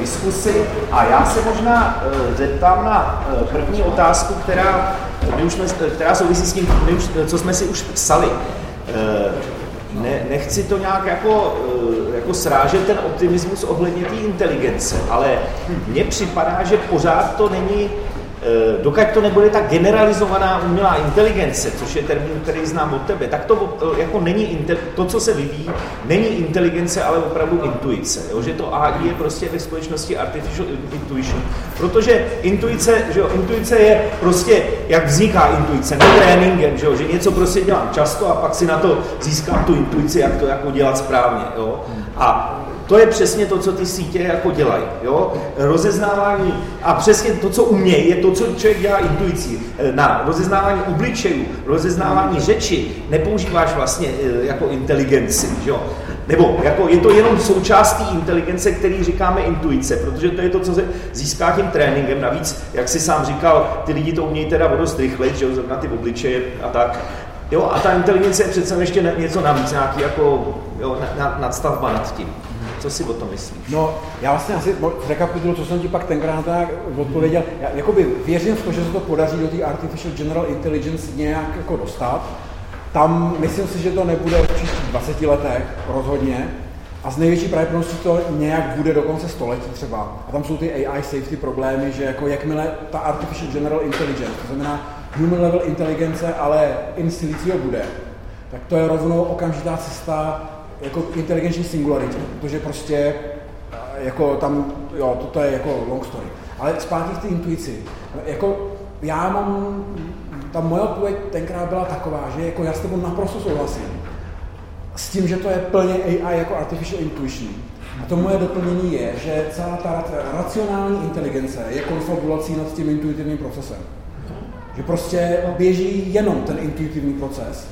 diskusi a já se možná zeptám na první otázku, která, my už jsme, která souvisí s tím, už, co jsme si už psali. Ne, nechci to nějak jako, jako srážet ten optimismus ohledně té inteligence, ale mně připadá, že pořád to není Eh, dokud to nebude ta generalizovaná umělá inteligence, což je termín, který znám od tebe, tak to eh, jako není, to, co se vyvíjí, není inteligence, ale opravdu intuice. Jo? Že to AI je prostě ve skutečnosti artificial intuition. Protože intuice, že jo, intuice je prostě, jak vzniká intuice, ne tréninkem, že, jo? že něco prostě dělám často a pak si na to získám tu intuici, jak to jako dělat správně. Jo? A to je přesně to, co ty sítě jako dělají. Jo? Rozeznávání a přesně to, co umějí, je to, co člověk dělá intuicí. Na rozeznávání obličejů, rozeznávání řeči nepoužíváš vlastně e, jako inteligenci. Jo? Nebo jako je to jenom součástí inteligence, který říkáme intuice, protože to je to, co se získá tím tréninkem. Navíc, jak si sám říkal, ty lidi to umějí teda o dost rychle, že na ty obličeje a tak. Jo, a ta inteligence je přece ještě něco navíc, nějaký jako jo, nadstavba nad tím. Co si o tom myslíš? No, já vlastně asi rekapitulu, co jsem ti pak tenkrát odpověděl. Já jakoby věřím v to, že se to podaří do té Artificial General Intelligence nějak jako dostat. Tam myslím si, že to nebude v příštích 20 letech rozhodně. A z největší pravděpodobností to nějak bude do konce století třeba. A tam jsou ty AI safety problémy, že jako jakmile ta Artificial General Intelligence, to znamená human level inteligence, ale in silicio bude, tak to je rovnou okamžitá cesta jako inteligenční singularity, protože prostě jako tam, jo, toto je jako long story. Ale zpátky k té intuici. Jako já mám, ta moje odpověď tenkrát byla taková, že jako já s tebou naprosto souhlasím s tím, že to je plně AI jako artificial intuition. A to moje doplnění je, že celá ta racionální inteligence je konfabulací nad tím intuitivním procesem. Že prostě běží jenom ten intuitivní proces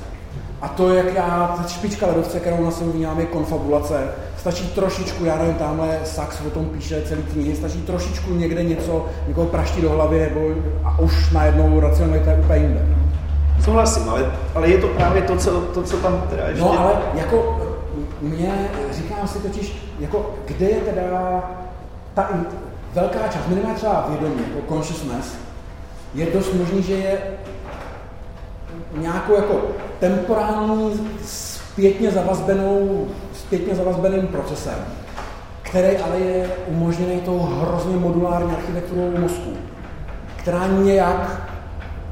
a to, jak já, špička ledovce, kterou na sebe vnímám, je konfabulace. Stačí trošičku, já nevím, tamhle Sax o tom píše celý knihy, stačí trošičku někde něco, někoho praští do hlavy, nebo a už najednou racionalita je úplně jinde. Souhlasím, ale, ale je to právě to, co, to, co tam teda ještě... No ale jako mě, říkám si totiž, jako kde je teda ta velká část, minimálně třeba vědomí, jako consciousness, je dost možný, že je nějakou jako temporální zpětně zavazbenou, zpětně zavazbeným procesem, který ale je umožněný tou hrozně modulární architekturou mozku, která nějak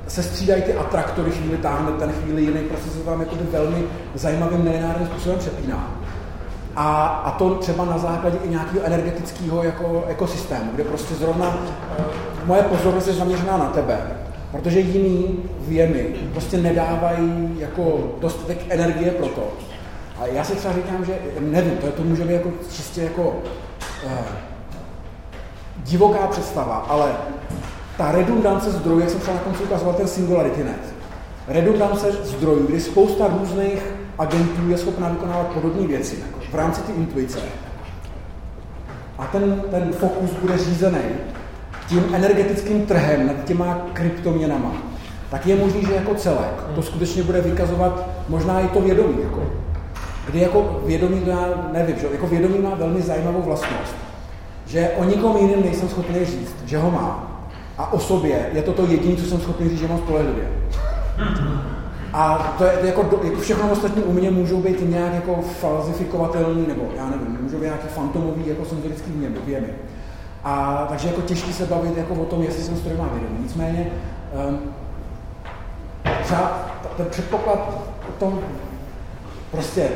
se střídají ty atraktory, chvíli táhne ten chvíli jiný proces se tam jakoby velmi zajímavým nelineárním způsobem přepíná. A, a to třeba na základě i nějakého energetického jako ekosystému, kde prostě zrovna e, moje pozornost je zaměřená na tebe protože jiný věmy prostě nedávají jako dostatek energie pro to. A já si třeba říkám, že nevím, to, to může být jako čistě jako uh, divoká představa, ale ta redundance zdrojů, jak jsem třeba na konci ukazoval ten Singularity Net, redundance zdrojů, kdy spousta různých agentů je schopná vykonávat podobné věci jako v rámci ty intuice. A ten, ten fokus bude řízený tím energetickým trhem nad těma kryptoměnama, tak je možný, že jako celek to skutečně bude vykazovat možná i to vědomí. Jako, kdy jako vědomí, to já nevím, že jako vědomí má velmi zajímavou vlastnost, že o nikom jiném nejsem schopný říct, že ho má. A o sobě je to to jediné, co jsem schopný říct, že mám spolehlivě. A to je, to jako, jako všechno ostatní u mě můžou být nějak jako falzifikovatelný, nebo já nevím, můžou být nějaký fantomový jako senzorický věmy. A takže jako těžký se bavit jako o tom, jestli jsem stroj má vědomí. Nicméně um, třeba ten předpoklad o tom prostě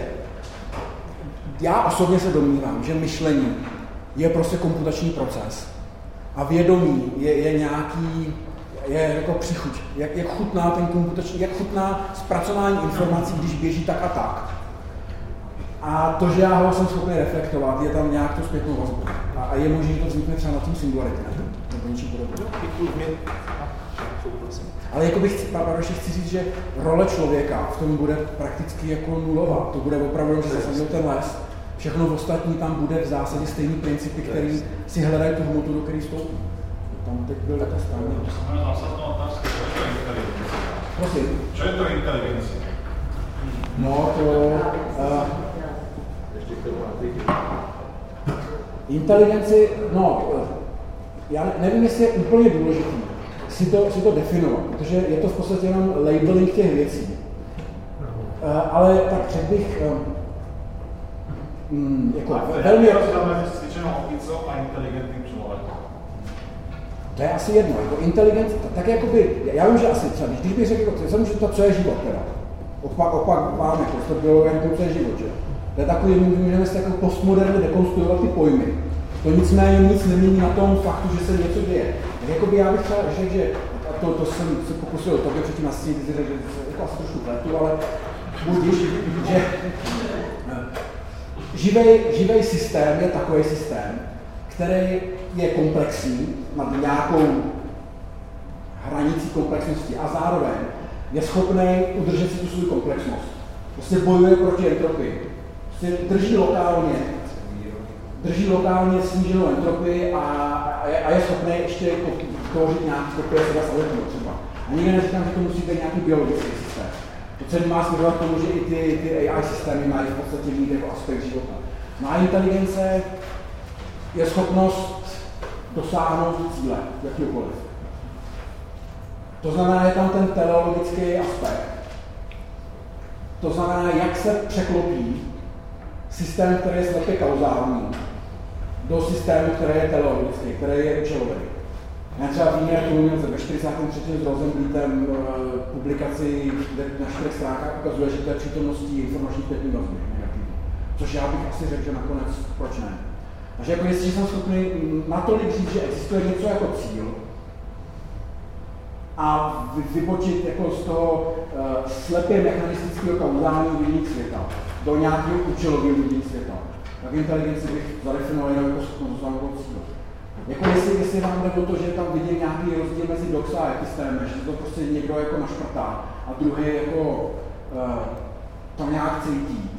já osobně se domnívám, že myšlení je prostě komputační proces a vědomí je, je nějaký, je jako příchuť. Jak, jak chutná ten komputační, jak chutná zpracování informací, když běží tak a tak. A to, že já ho jsem schopný reflektovat, je tam nějak tu zpětnou vazbu. A, a je možné, že to vznikne třeba na tom singularity, nebo něčím podobným. Ale jako bych, ještě chci říct, že role člověka v tom bude prakticky jako nulová. To bude opravdu, že zasadil ten les, všechno v ostatní tam bude v zásadě stejný principy, který si hledají tu hmotu, do které stoupí. Tam teď byl ta strana. Prosím. Co je to inteligence? No, to... Uh, Inteligenci, no, já nevím, jestli je úplně důležitý si to, si to definovat, protože je to v podstatě jenom labeling těch věcí. Uh, ale tak řekl bych, uh, mm, jako velmi... rozdíl mezi cvičenou opicou a inteligentním člověkem. To je asi jedno, jako inteligent, tak jakoby, já vím, že asi třeba, když bych řekl, jako, jsem, že to, co je život teda, opak, opak máme, jako to bylo, jako co je život, že? To je takový, můžeme si jako postmoderně dekonstruovat ty pojmy. To nicméně nic nemění na tom faktu, že se něco děje. Jakoby já bych třeba řekl, že a to, to jsem se pokusil tobě předtím asi řekl, že jako asi trošku pletu, ale budíš, že živej, živej systém je takový systém, který je komplexní, má nějakou hranicí komplexnosti a zároveň je schopný udržet si tu svou komplexnost. Prostě bojuje proti entropii. Drží lokálně, drží lokálně sníženou entropii a, a, je, schopný ještě tvořit nějaký kopie sebe samotného třeba. A nikdy neříkám, že to musí být nějaký biologický systém. To celé má směrovat k tomu, že i ty, ty AI systémy mají v podstatě mít jako aspekt života. Má inteligence je schopnost dosáhnout cíle, jakýkoliv. To znamená, je tam ten teleologický aspekt. To znamená, jak se překlopí systém, který je slepě kauzální, do systému, který je teleologický, který je účelový. Já třeba vím, jak mluvím ve 43. s Rosenblítem uh, publikaci na čtyřech stránkách ukazuje, že to je přítomností informačních pětní vazby negativní. Což já bych asi řekl, že nakonec proč ne. Takže jako jestli jsem schopný natolik říct, že existuje něco jako cíl, a vybočit jako z toho uh, slepě mechanistického kauzálního vidění světa do nějakého účelového vidění světa. Tak inteligenci bych zadefinoval jenom jako dosáhnout cílu. Jako jestli, jestli vám jde o to, že tam vidím nějaký rozdíl mezi doxa a epistémem, že to prostě někdo jako našprtá a druhý jako uh, to nějak cítí.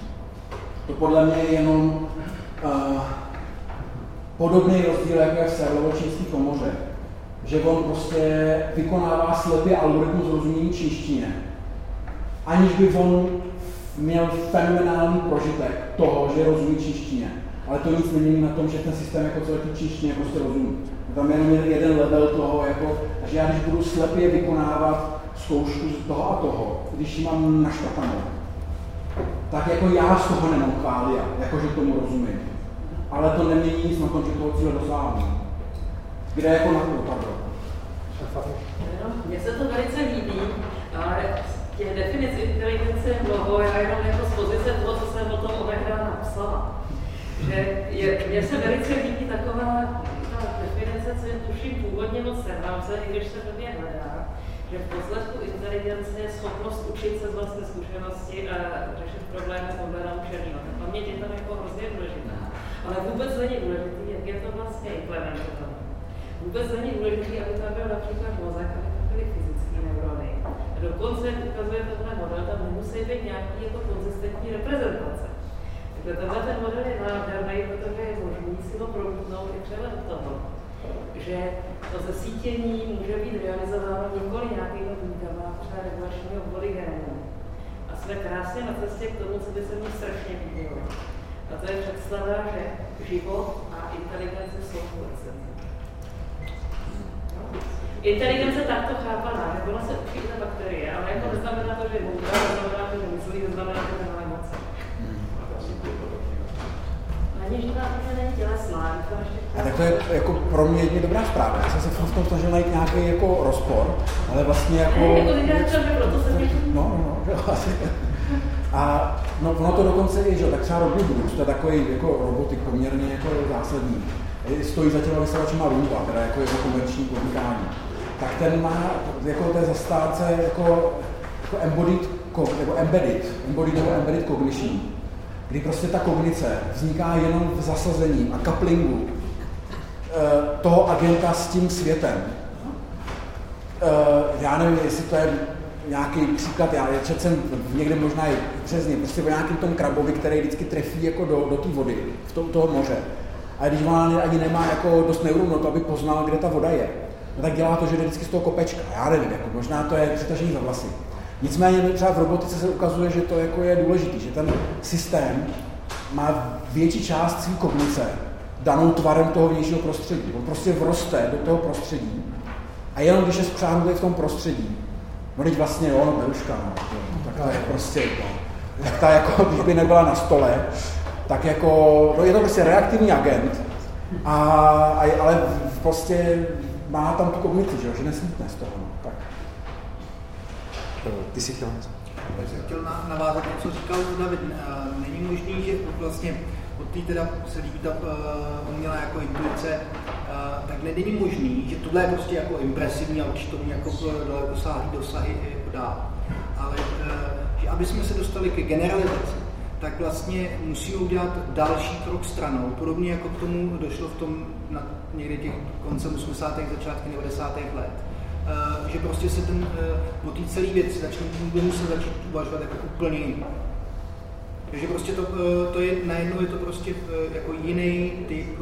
To podle mě je jenom uh, podobný rozdíl, jako je v serlovočínské komoře. Že on prostě vykonává slepý algoritmus rozumění čínštině, aniž by on měl fenomenální prožitek toho, že rozumí čínštině ale to nic nemění na tom, že ten systém jako celý číšně prostě rozumí. Tam je jenom jeden level toho, jako, že já když budu slepě vykonávat zkoušku z toho a toho, když ji mám naštapanou, tak jako já z toho nemám chvália, jako že tomu rozumím. Ale to nemění nic na tom, že toho cíle dosáhnu. Kde jako na to dopadlo? Mně se to velice líbí, ale těch definic inteligence je mnoho, já jenom jako z pozice toho, co jsem o tom odehrál napsala že je, mně se velice líbí taková ta definice, co je tuším původně moc Servance, i když se době hledá, že v posledku inteligence je schopnost učit se z vlastní zkušenosti a řešit problémy podle naučeného. Ta paměť je tam jako hrozně důležitá. Ale vůbec není důležitý, jak je to vlastně implementované. Vůbec není důležitý, aby tam byl například mozek, aby dokonce ukazuje tenhle model, tam nemusí být nějaký jako konzistentní reprezentace. Takže tenhle ten model je nádherný, protože je možný si ho promítnout i přehled toho, že to zesítění může být realizováno nikoli nějakými buňkama, třeba regulačního polygénu. A jsme krásně na cestě k tomu, co by se mi strašně líbilo. A to je představa, že život a inteligence jsou koincidence. Inteligence takto chápaná, že ona se učí na bakterie, ale jako neznamená to, že je moudrá, neznamená to, že myslí, neznamená to, že má emoce. A tak to je jako pro mě jedně dobrá zpráva. Já jsem se v tom snažil najít nějaký jako rozpor, ale vlastně jako... Ne, jako No, no, no, A no, ono to dokonce je, že tak třeba Robin Bruce, to je takový jako robotik poměrně jako zásadní. Stojí za těma vysavačima Roomba, teda jako jeho komerční podnikání. Tak ten má, jako té zastávce jako, jako embodied, nebo embedded, embodied nebo embedded cognition kdy prostě ta kognice vzniká jenom v zasazení a kaplingu eh, toho agenta s tím světem. Eh, já nevím, jestli to je nějaký příklad, já četl jsem někde možná i přesně, prostě o nějakém tom krabovi, který vždycky trefí jako do, do té vody, v to, toho moře. A když on ani nemá jako dost neuronů to, aby poznal, kde ta voda je, no tak dělá to, že jde vždycky z toho kopečka. Já nevím, jako možná to je přitažení za vlasy. Nicméně třeba v robotice se ukazuje, že to jako je důležité, že ten systém má větší část své kognice danou tvarem toho vnějšího prostředí. On prostě vroste do toho prostředí a jenom když je spřáhnutý v tom prostředí, no teď vlastně jo, no beruška, no, tak to je prostě, no, tak ta jako, když by nebyla na stole, tak jako, no je to prostě reaktivní agent, a, a, ale prostě má tam tu kognici, že, že nesmítne z toho. No, tak. Ty si chtěl něco? Já jsem chtěl navázat to, co říkal David. Není možný, že vlastně od té teda se líbí ta uh, umělá jako intuice, uh, tak není možný, že tohle je prostě jako impresivní a určitě to jako dalekosáhlý dosahy jako dá. Ale uh, že aby jsme se dostali ke generalizaci, tak vlastně musí udělat další krok stranou. Podobně jako k tomu došlo v tom na někdy těch koncem 80. začátky 90. let. Uh, že prostě se ten, uh, o té celé věci začne, bude muset začít uvažovat jako úplně jiný. Takže prostě to, uh, to je, najednou je to prostě jako jiný typ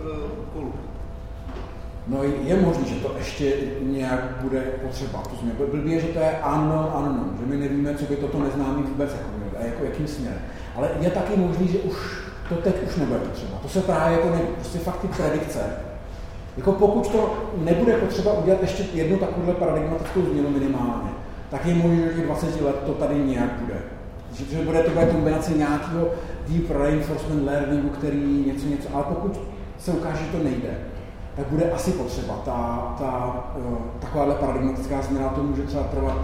kolu. No je možné, že to ještě nějak bude potřeba. To znamená, blbý že to je ano, ano, že my nevíme, co by toto neznámý vůbec jako, a jako jakým směrem. Ale je taky možný, že už to teď už nebude potřeba. To se právě jako ne, prostě fakt ty predikce. Jako pokud to nebude potřeba udělat ještě jednu takovouhle paradigmatickou změnu minimálně, tak je možné, že 20 let to tady nějak bude. Že, že bude to bude kombinace nějakého deep reinforcement learningu, který něco, něco, ale pokud se ukáže, že to nejde, tak bude asi potřeba. Ta, ta, uh, takováhle paradigmatická změna to může třeba trvat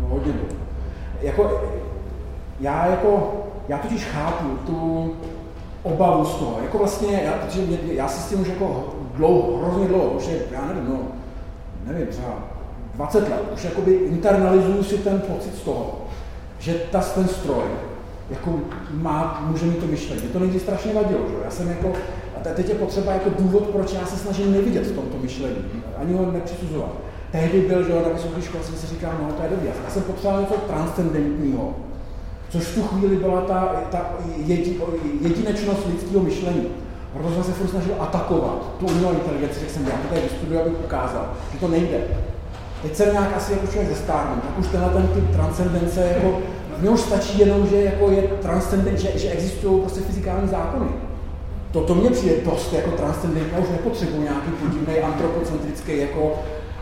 no, hodně dlouho. Jako, já jako já totiž chápu tu obavu z toho, jako vlastně, já, mě, já si s tím už jako dlouho, hrozně dlouho, už je, já nevím, no, nevím, třeba 20 let, už jakoby internalizuju si ten pocit z toho, že ta, ten stroj jako má, může mít to myšlení. Mě to někdy strašně vadilo, že? Já jsem jako, a teď je potřeba jako důvod, proč já se snažím nevidět v tomto myšlení, ani ho nepřisuzovat. Tehdy byl, že na vysoké škole jsem si říkal, no to je dobrý, já jsem potřeboval něco transcendentního, Což v tu chvíli byla ta, ta jedi, jedinečnost lidského myšlení. Proto jsem se furt snažil atakovat tu umělou inteligenci, jak jsem já to tady vystuduju, abych ukázal, že to nejde. Teď jsem nějak asi jako člověk zestárnul, tak už tenhle ten typ transcendence, jako, mně už stačí jenom, že jako je transcendent, že, že existují prostě fyzikální zákony. To, to mně přijde dost jako transcendentní, já už nepotřebuji nějaký podivný antropocentrický jako,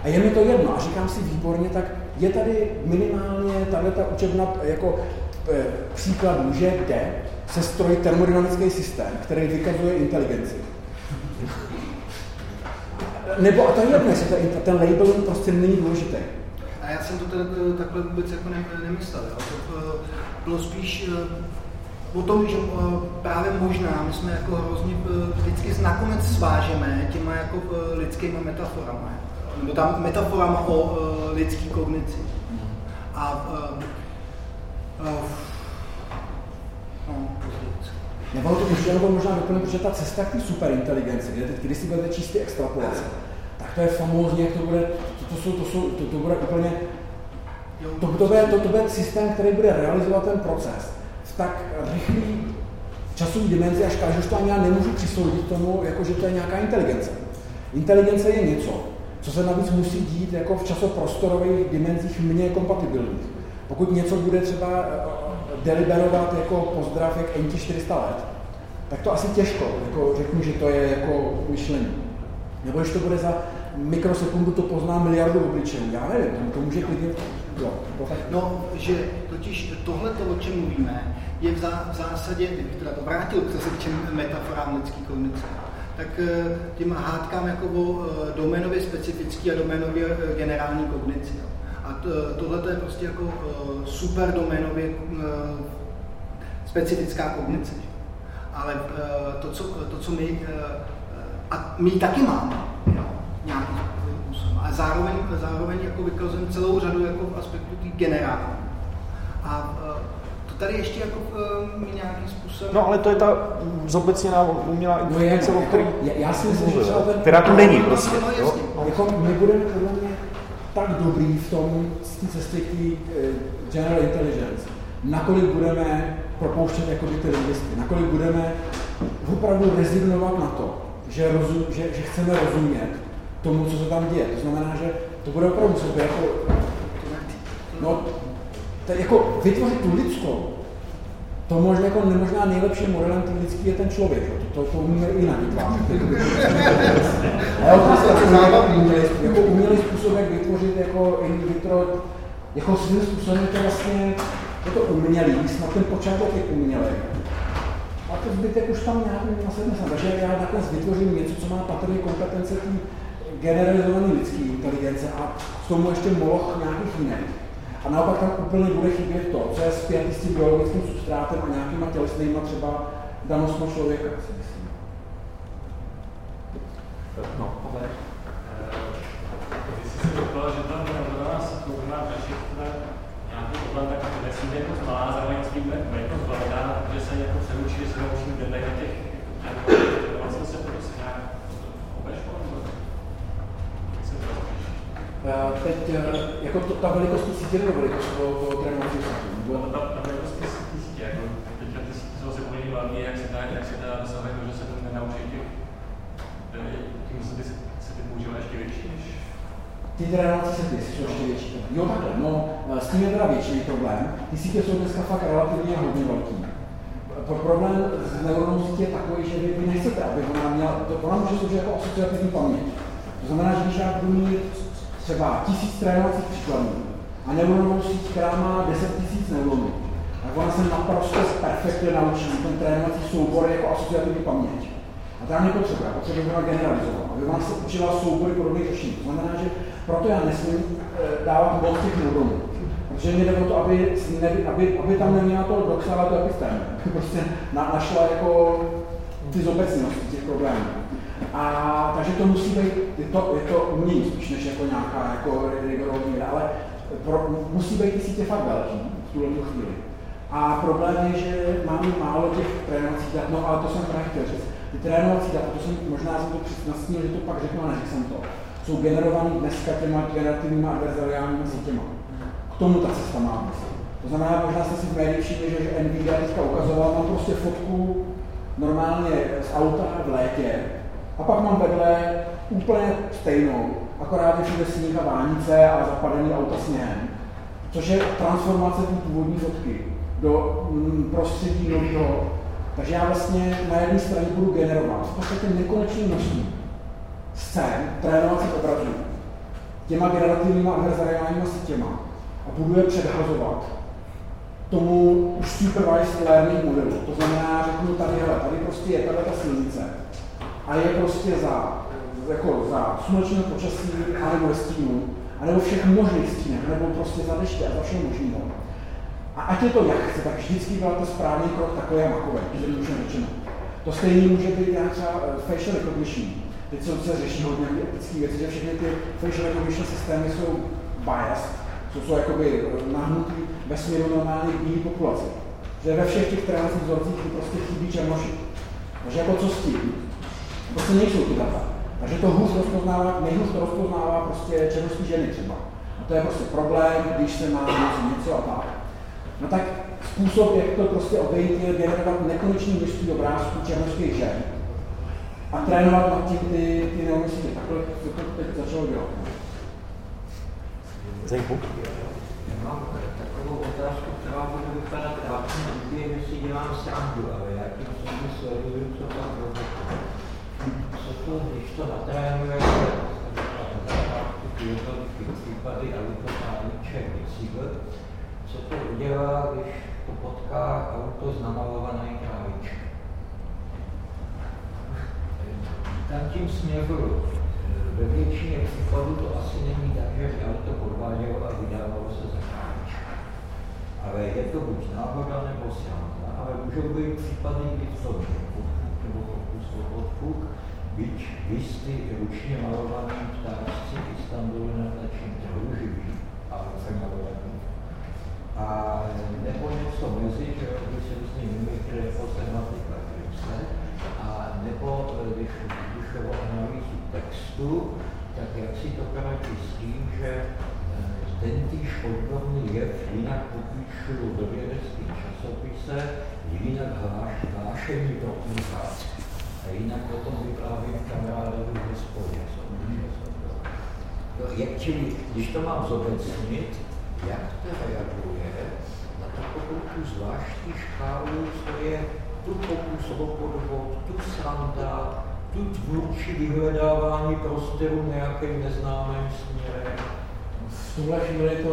a je mi to jedno a říkám si výborně, tak je tady minimálně tahle ta učebna jako Eh, příkladů, že jde se strojit termodynamický systém, který vykazuje inteligenci. Nebo, a to je jedno, ten label prostě není důležitý. A já jsem to teda, eh, takhle vůbec jako ne, nemyslel. Jo. To eh, bylo spíš o tom, že právě možná my jsme jako hrozně vždycky nakonec svážeme těma jako lidskými metaforama. Nebo tam metaforama o lidský kognici. A No, nebo to ještě jenom možná doplnit, protože ta cesta k té superinteligence, kde teď, když si budete čistě extrapolace, tak to je famózní, jak to bude, to, jsou, to, jsou, to, to bude úplně, to, to, bude, to, to bude systém, který bude realizovat ten proces v tak rychlý časový dimenzi, až kážu, že to ani já nemůžu přisoudit tomu, jako že to je nějaká inteligence. Inteligence je něco, co se navíc musí dít jako v časoprostorových dimenzích mně kompatibilních. Pokud něco bude třeba eh, deliberovat jako pozdrav jak NT 400 let, tak to asi těžko jako řeknu, že to je jako myšlení. Nebo když to bude za mikrosekundu, to pozná miliardu obličejů. Já nevím, to, to může klidně... Jo, to tak... No, že totiž tohle, o čem mluvíme, je v, zá, v zásadě, kdybych teda to vrátil zase k těm metaforám lidský kognice, tak eh, těm hádkám jako o eh, doménově specifický a doménově generální kognici. A tohle je prostě jako super doménově specifická kognice. Ale to, co, to, co my, a my taky máme, jo, nějaký způsobem. A zároveň, zároveň jako vykazujeme celou řadu jako aspektů té generály. A uh, to tady ještě jako uh, nějakým způsobem... No ale to je ta zobecněná umělá inteligence, no, o který... Já, já si myslím, že třeba ten... Která tu není prostě. No, jo? No, jako my budeme podle mě tak dobrý v tom, z té cesty k eh, general intelligence, nakolik budeme propouštět jakoby ty lingvisty, nakolik budeme opravdu rezignovat na to, že, rozum, že, že chceme rozumět tomu, co se tam děje. To znamená, že to bude opravdu sobě jako, no, to jako vytvořit tu lidskou to možná, jako nemožná nejlepším modelem ty vždycky je ten člověk. To, to, to umíme i na. Ale otázka, jako umělý, jako umělý způsob, jak vytvořit jako in vitro, jako svým způsobem to vlastně je to umělý, snad ten počátek je umělý. A to zbytek už tam nějak vlastně nesem. Takže já nakonec vytvořím něco, co má patrně kompetence té generalizované lidské inteligence a k tomu ještě moloch nějakých jiných. A naopak tam úplně bude chybět to, co je zpět s tím biologickým substrátem a nějakýma tělesnýma třeba danostma člověka. No, ale když jsi si říkala, že tam do nás možná řešit nějaký problém, tak nesmí jako malá, zároveň s tím jako velká, že se jako přeručí, že se naučí vedle těch vlastně se to prostě nějak obešlo, nebo teď jako to, ta velikost té sítě nebo velikost toho, trénovacího sítě? No, ta, ta velikost té sítě, jako teďka ty sítě jsou asi poměrně velké, jak se dá, jak se dá dosahovat, že se to nenaučí těch, tím se ty, se ty používá ještě větší než ty trénovací sety jsou ještě větší. Jo, takhle, no, s tím je teda větší problém. Ty sítě jsou dneska fakt relativně hodně velký. Pro problém s neuronou sítě je takový, že vy, vy nechcete, aby ona měla, to, ona může sloužit jako asociativní paměť. To znamená, že když já budu mít třeba tisíc trénovacích příkladů a neuronovou síť, která má 10 tisíc neuronů, tak ona se naprosto perfektně naučí ten trénovací soubor jako asociativní paměť. A tam je potřeba, potřeba byla generalizovat, aby ona se učila soubory podobných řešení. To znamená, že proto já nesmím e, dávat moc těch neuronů. Protože mě jde o to, aby, aby, aby tam neměla to doxávat to epistém. Prostě na, našla jako ty zobecnosti těch problémů. A takže to musí být, je to, je to umění spíš než jako nějaká jako rigorózní ale pro, musí být ty sítě fakt velký v tuhle chvíli. A problém je, že máme málo těch trénovacích dat, no ale to jsem právě chtěl říct. Ty trénovací data, to jsem možná jsem to nastínil, že to pak řeknu, ale jsem to, jsou generovaný dneska těma generativníma adverzariálními sítěma. K tomu ta cesta má být. To znamená, možná jste si v médiích že, že Nvidia teďka ukazoval, mám prostě fotku normálně z auta v létě, a pak mám vedle úplně stejnou, akorát je všude sníh a vánice a zapadený auta sněhem. Což je transformace té původní fotky do mm, prostředí nového. Takže já vlastně na jedné straně budu generovat v podstatě nekonečné množství scén, trénovacích obrazů, těma generativníma adverzariálníma sítěma a budu je předhazovat tomu už supervised learning modelu. To znamená, řeknu tady, hele, tady prostě je tahle ta silnice, a je prostě za, jako za slunečného počasí, anebo ve stínu, anebo všech možných stínech, nebo prostě za deště a za všeho možného. A ať je to jak chce, tak vždycky byl to správný krok takový a makový, zjednodušeně řečeno. To stejné může být nějak třeba eh, facial recognition. Teď se, se řeší hodně etické věci, že všechny ty facial recognition systémy jsou biased, jsou, jsou jakoby eh, nahnutý ve směru normální bílé populace. Že ve všech těch trénovacích vzorcích prostě chybí černoši. Takže jako co s tím? Prostě nejsou ty data. Takže to hůř rozpoznává, nejhůř to rozpoznává prostě černožské ženy třeba. A to je prostě problém, když se má něco, něco a tak. No tak způsob, jak to prostě obejít, je generovat nekonečný množství obrázků černožských žen a trénovat nad tím ty, ty neumyslí. Takhle se to teď začalo dělat. Zajku. Mám takovou otázku, která bude vypadat rápně, jestli dělám srandu, ale já tím jsem sleduju, co tam to, když to natrénujete, ty případy autopániček bicykl, co to udělá, když to potká auto s namalovaný krávičkem. Tam tím směru. Ve většině případů to asi není tak, že by auto podvádělo a vydávalo se za krávička. Ale je to buď náhoda nebo sranda, ale můžou být případy, kdy to nebo pokus o odfuk, byť vysty ručně malovaný ptáčci Istanbulu na tlačím trhu živý, ale se malovaný. A nebo něco mezi, že by se s ním mimikry jako tematika kripse, a nebo když vyšlo analýzu textu, tak jak si to poradí s tím, že ten týž odborný jev jinak popíšu do vědeckých časopise, jinak hláš, hlášení do komunikace. A jinak potom vyprávím kamarádovi v hospodě. No, čili, když to mám zobecnit, jak to reaguje na pokud tu zvláštní škálu, co je tu pokus o podvod, tu sranda, tu tvůrčí vyhledávání prostoru nějakým neznámým směrem. V tuhle chvíli to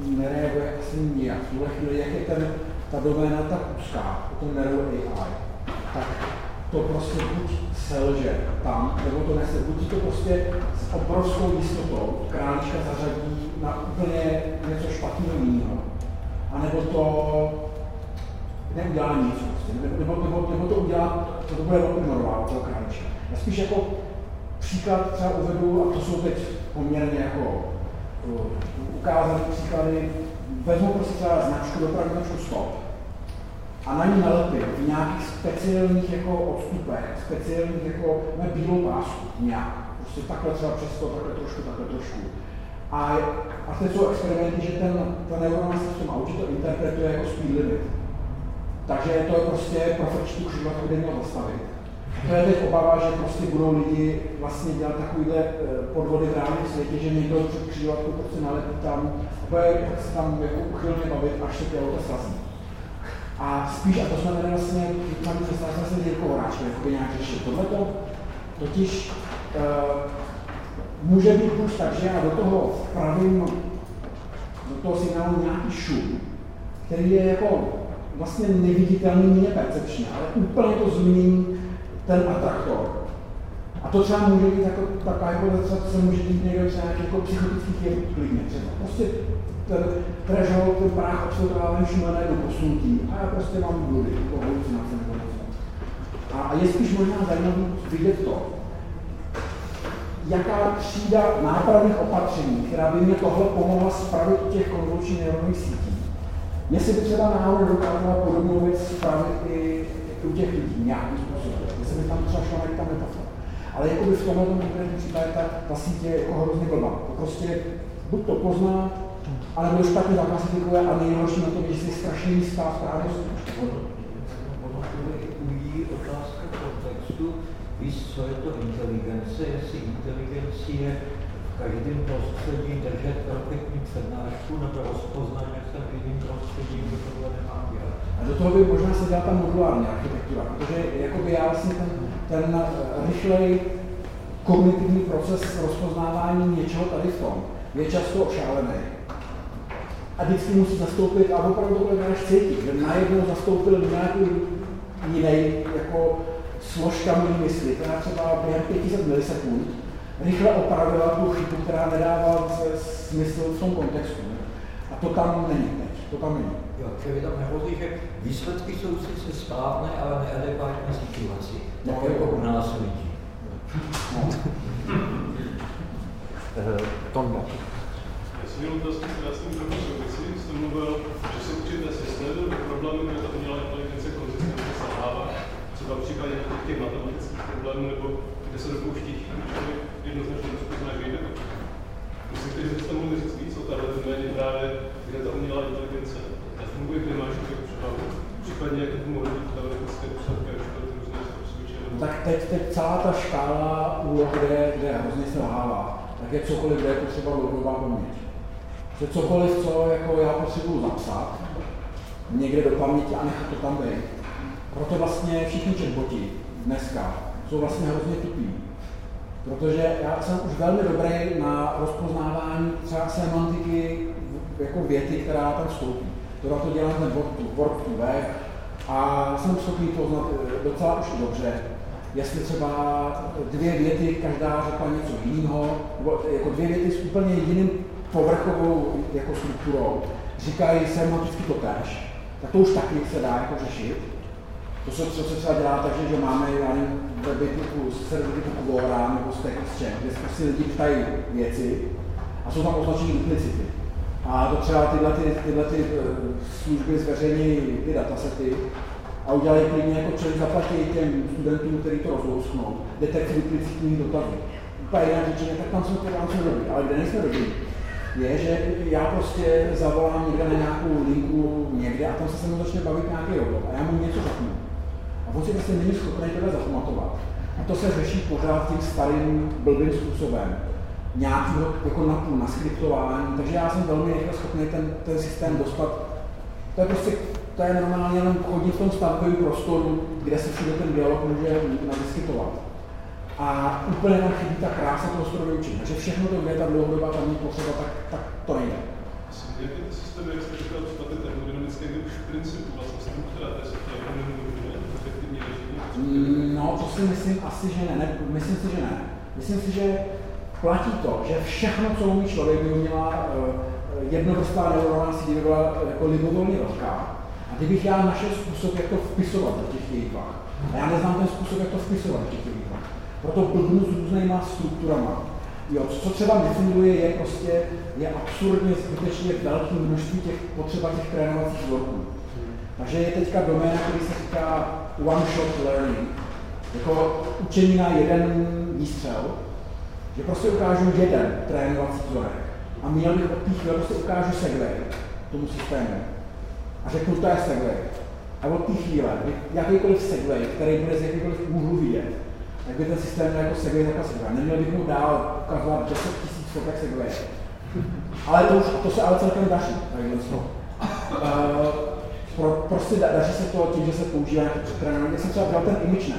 nereaguje asi nijak. V tuhle chvíli, jak je ten, ta doména tak úzká, to Narrow AI, tak to prostě buď selže tam, nebo to nese. Buď to prostě s obrovskou jistotou králíčka zařadí na úplně něco špatného jiného. A nebo to neudělá nic prostě. Nebo, nebo, nebo, to udělá, to, to bude ignorovat toho králíčka. Já spíš jako příklad třeba uvedu, a to jsou teď poměrně jako uh, ukázané příklady, vezmu prostě třeba značku, dopravní značku stop, a ní nalepil v nějakých speciálních jako odstupech, speciálních jako na bílou pásku, nějak. Prostě takhle třeba přes to, takhle trošku, takhle trošku. A, a teď jsou experimenty, že ten, ten neuronální systém autě to interpretuje jako speed limit. Takže to je prostě profeční křižovatku, kde měl zastavit. To je teď obava, že prostě budou lidi vlastně dělat takovýhle eh, podvody v reálném světě, že někdo před křižovatku prostě nalepí tam, bude se tam jako uchylně bavit, až se ty auto srazí. A spíš, a to jsme tady vlastně, přestali jsme se s Jirkou Horáčkem jakoby nějak řešit. Tohle totiž uh, může být už tak, že já do toho vpravím, do toho signálu nějaký šum, který je jako vlastně neviditelný mě percepčně, ale úplně to změní ten atraktor. A to třeba může být jako taková hypotéza, co se může být někdo třeba jako psychotických jevů klidně třeba. Prostě ten trežol, ten práh absolutně šumené do posunutí. A já prostě mám bludy, jako halucinace nebo něco. A, je spíš možná zajímavé vidět to, jaká třída nápravných opatření, která by mě tohle pomohla spravit těch konvolučních neuronových sítí. Jestli by třeba náhodou dokázala podobnou věc spravit i u těch lidí nějakým způsobem. Jestli by tam třeba šla ta metafora. Ale jako by v tomhle konkrétním případě ta, ta sítě je jako hrozně blbá. To prostě buď to pozná, ale byl špatně zaklasifikuje a nejhorší na tom, že si strašně nízká správnost. otázka kontextu, víš, co je to inteligence, jestli inteligence je v každém prostředí držet perfektní přednášku nebo rozpoznat, se v jiném prostředí, kde tohle nemá dělat. A do toho by možná se dělá ta modulární architektura, protože jakoby já vlastně ten, ten rychlej kognitivní proces rozpoznávání něčeho tady v tom je často ošálený a vždycky musí zastoupit, a opravdu to než cítit, že najednou zastoupil nějaký jiný jako složka mojí mysli, která třeba během 500 milisekund rychle opravila tu chybu, která nedává smysl v tom kontextu. A to tam není teď, to tam není. Jo, čili tam nehrozí, že výsledky jsou sice správné, ale neadekvátní situaci. No, tak jako u nás lidí. No. Uh, Tonda jenom to s tím trochu souvisí, jste mluvil, že se určité systémy do problémy, kde ta umělá inteligence konzistentně selhává, třeba v případě těch matematických problémů, nebo kde se dopouští člověk jednoznačně rozpozná, že jde. Že byste mohli říct víc o téhle doméně právě, kde ta umělá inteligence nefunguje, kde máš takovou představu? Případně, jak to mohly být teoretické důsledky, až to různé tak teď, teď celá ta škála úloh, kde, kde hrozně selhává, tak je cokoliv, kde je potřeba dlouhodobá paměť že cokoliv, co jako já potřebuji zapsat někde do paměti a nechat to tam být. Proto vlastně všichni chatboti dneska jsou vlastně hrozně tupí. Protože já jsem už velmi dobrý na rozpoznávání třeba semantiky jako věty, která tam vstoupí. Tohle to dělám ten work to web a jsem schopný poznat eh, docela už dobře, jestli třeba dvě věty, každá řekla něco jiného, jako dvě věty s úplně jiným povrchovou jako strukturou, říkají semanticky to tež, tak to už taky se dá jako řešit. To se, co se třeba dělá tak, že máme, já nevím, weby typu, servery typu Quora nebo Stack Exchange, kde si lidi ptají věci a jsou tam označeny duplicity. A to třeba tyhle, ty, tyhle ty eh, služby zveřejní ty datasety a udělají klidně jako člověk zaplatí těm studentům, kteří to rozlousknou, detekci duplicitních dotazů. Úplně jinak řečeně, tak tam jsme, tam jsme dobrý, ale kde nejsme dobrý, je, že já prostě zavolám někde na nějakou linku někde a tam se se mnou začne bavit nějaký robot a já mu něco řeknu. A on si prostě není schopný tohle zapamatovat. A to se řeší pořád tím starým blbým způsobem. Nějakého jako napůl naskriptování, takže já jsem velmi rychle schopný ten, ten systém dostat. To je prostě to je normálně jenom chodit v tom stavkovém prostoru, kde se všude ten dialog může navyskytovat. A úplně nám chybí ta krása toho strojového učení. Takže všechno to, kde je ta dlouhodobá paměť potřeba, tak, tak to nejde. Jaký ty systémy, jak jste říkal, třeba ty termodynamické, kdy už v principu vlastně efektivně řešit? Mm, No, to si myslím asi, že ne. ne. Myslím si, že ne. Myslím si, že platí to, že všechno, co umí člověk, by uměla uh, jednovrstvá neuronová síť, by byla jako libovolně velká. A kdybych já našel způsob, jak to vpisovat do těch jejich a já neznám ten způsob, jak to vpisovat do těch jejich proto blbnu s různýma strukturama. Jo, co třeba nefunguje, je prostě je absurdně skutečně velké množství těch potřeba těch trénovacích vzorků. Takže je teďka doména, který se říká one-shot learning, jako učení na jeden výstřel, že prostě ukážu jeden trénovací vzorek a měl bych od té chvíle prostě ukážu segway tomu systému a řeknu, to je segway. A od té chvíle, jakýkoliv segway, který bude z jakýkoliv úhlu vidět, tak by ten systém jako segway segway. Neměl bych mu dál ukazovat 10 tisíc fotek segway. Ale to už, to se ale celkem daří, takhle uh, pro, prostě da, daří se to tím, že se používá nějaký přetrénování. Když jsem třeba bral ten image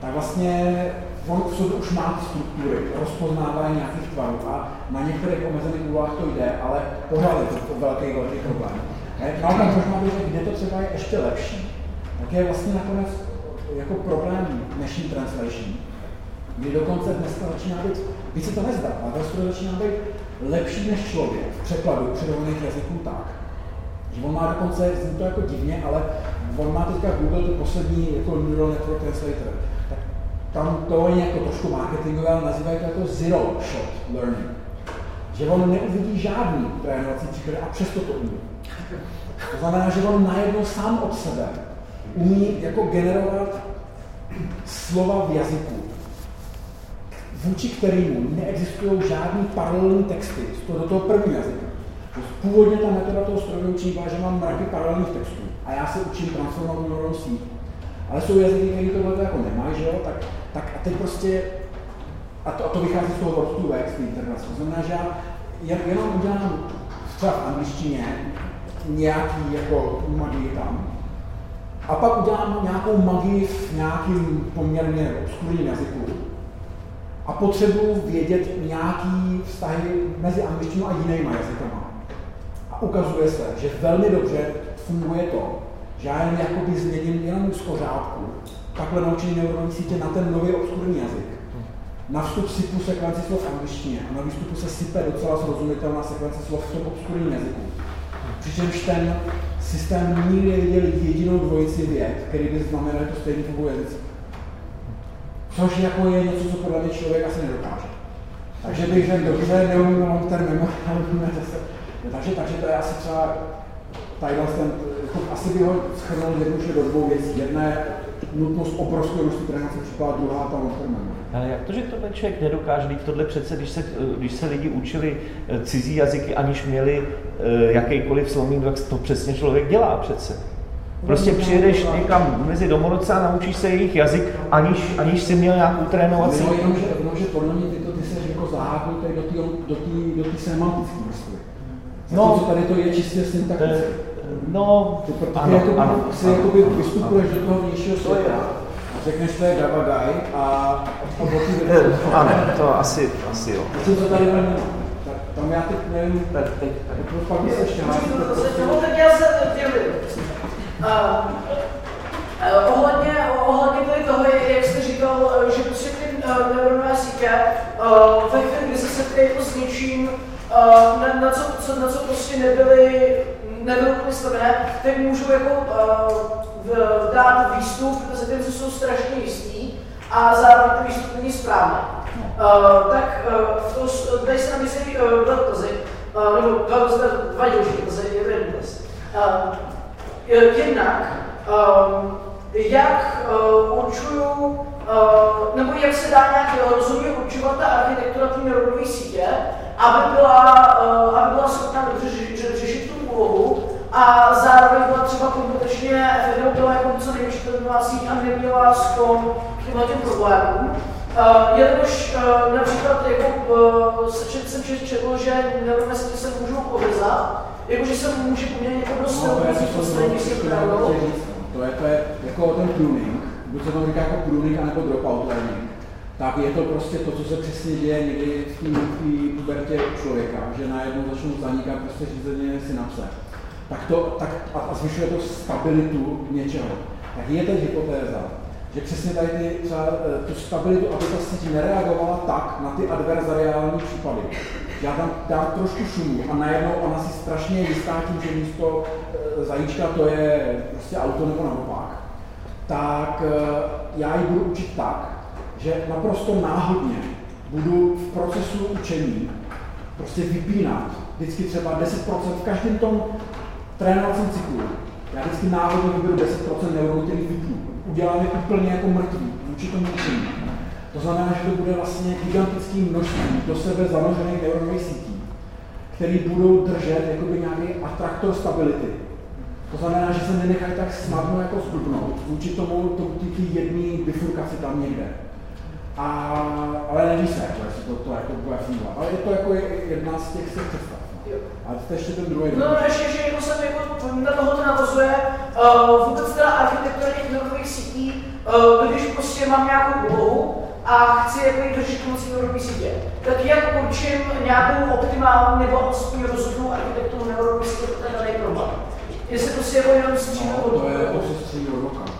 tak vlastně on v sobě už má struktury, rozpoznávání nějakých tvarů a na některých omezených úlohách to jde, ale pořád je to velký, velký problém. Naopak možná by, kde to třeba je ještě lepší, tak je vlastně nakonec jako problém machine translation, kdy dokonce dneska začíná být, víc se to nezdá, ale to začíná být lepší než člověk v překladu přirovnaných jazyků tak, že on má dokonce, zní to jako divně, ale on má teďka Google to poslední jako Neural Network Translator. Tak tam to je jako trošku marketingové, ale nazývají to jako zero shot learning. Že on neuvidí žádný trénovací příklad a přesto to umí. To znamená, že on najednou sám od sebe umí jako generovat slova v jazyku, vůči kterému neexistují žádný paralelní texty do toho prvního jazyka. Původně ta metoda toho strojového učení byla, že mám mraky paralelních textů a já se učím transformovat neuronovou síť. Ale jsou jazyky, které tohle jako nemají, že jo? Tak, tak a teď prostě, a to, a to vychází z toho Word to Wax, To znamená, že já jenom udělám třeba v angličtině nějaký jako magii tam, a pak udělám nějakou magii v nějakým poměrně obskurním jazyku. A potřebuji vědět nějaký vztahy mezi angličtinou a jinýma jazykama. A ukazuje se, že velmi dobře funguje to, že já jen jakoby změním jenom z kořádku takhle naučení neuronové sítě na ten nový obskurní jazyk. Na vstup sypu sekvenci slov v angličtině a na výstupu se sype docela srozumitelná sekvence slov v tom obskurním jazyku. Přičemž ten systém nikdy neviděl jedinou dvojici věd, který by znamenal to stejný obou jazycích. Což jako je něco, co podle mě člověk asi nedokáže. Takže bych řekl, dobře, neumím term memory, ale umíme zase. Takže, takže to je asi třeba tadyhle ten, jako, asi by ho schrnul jednoduše do dvou věcí. Jedna je nutnost obrovského množství trénace případ, druhá ta long. Ale jak to, že tohle člověk nedokáže? Teď tohle přece, když se, když se lidi učili eh, cizí jazyky, aniž měli eh, jakýkoliv slovník, tak to přesně člověk dělá přece. Prostě přijedeš někam mezi domorodce a naučíš se jejich jazyk, aniž, aniž si měl nějakou trénovací. No, jenom, že, jenom, že podle mě tyto ty se jako zaháknuté do té do tý, do tý semantické vrstvy. No, to, co tady to je čistě syntaktické. No, ty, ano, jako, ano, si ano, jakoby vystupuješ ano, do toho vnějšího světa řekneš, to je Guy a, a eh, Ano, to asi, asi jo. Co tady mám, tak tam já teď nevím, tak teď, tak pak se ještě No, tak já se dělím. Ohledně, ohledně tady toho, jak jste říkal, že prostě ty neuronové sítě ve chvíli, kdy se setkají s něčím, na, na, co, co, na co prostě nebyly, nebyly úplně tak můžou jako dát výstup, se tím, jsou strašně jistý a zároveň ten výstup není správný. Uh, tak uh, to, tady se myslí uh, dva dotazy, uh, nebo dva, dva dělší dotazy, jeden dotaz. Uh, jednak, um, jak uh, určuju, uh, nebo jak se dá nějak rozumně určovat ta architektura té neuronové sítě, aby byla, uh, aby byla schopná dobře řešit úlohu a zároveň byla třeba kompetečně efektivně byla jako co největší síť a neměla sklon k těmhle problémům. Uh, jelikož uh, například jako, uh, se, jsem četl, že neuronové sítě se můžou povězat, Jakože se může poměrně jako dost No, to je, si to, poslední si to, to, je, to je jako ten pruning, buď se to říká jako pruning, anebo dropout learning, tak je to prostě to, co se přesně děje někdy v té pubertě člověka, že najednou začnou zanikat prostě řízeně synapse. Tak to, tak, a, a zvyšuje to stabilitu něčeho. Tak je teď hypotéza, že přesně tady ty, třeba, eh, tu stabilitu, aby ta síť nereagovala tak na ty adverzariální případy. Já tam dám trošku šumu a najednou ona si strašně jistá tím, že místo e, zajíčka to je prostě auto nebo naopak, tak e, já ji budu učit tak, že naprosto náhodně budu v procesu učení prostě vypínat vždycky třeba 10% v každém tom trénovacím cyklu. Já vždycky náhodně vyberu 10% neuronů, který vypnu. Udělám je úplně jako mrtvý vůči tomu učení. To znamená, že to bude vlastně gigantický množství do sebe zanožených neuronových sítí, které budou držet jakoby nějaký atraktor stability. To znamená, že se nenechají tak snadno jako zblbnout vůči tomu, tomu jedné bifurkaci tam někde. A, ale neví se, jako, jestli to, to jako bude fungovat. Ale je to jako jedna z těch těch představ. No. A to ještě ten druhý. No, ještě, že jako jsem jako na toho to navazuje, uh, vůbec teda architektura těch neuronových sítí, uh, když prostě mám nějakou úlohu, a chci jako jít držet pomocí neuronové sítě, tak jak určím nějakou optimální nebo aspoň rozumnou architekturu neuronové sítě pro ten daný problém. Jestli prostě jako jenom střílnou no, to je to se od